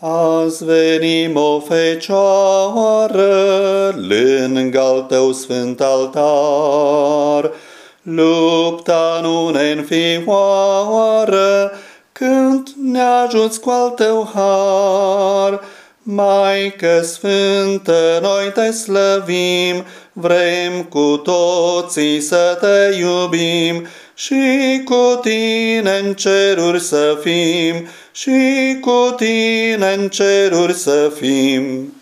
Azi venim o fecioară lângă al tău sfânt altar. Lupta nu ne înfioară când ne ajuți cu al tău har. Maică Sfântă, noi te slăvim, vrem cu toții să te iubim și cu tine în ceruri să fim, și cu tine în ceruri să fim.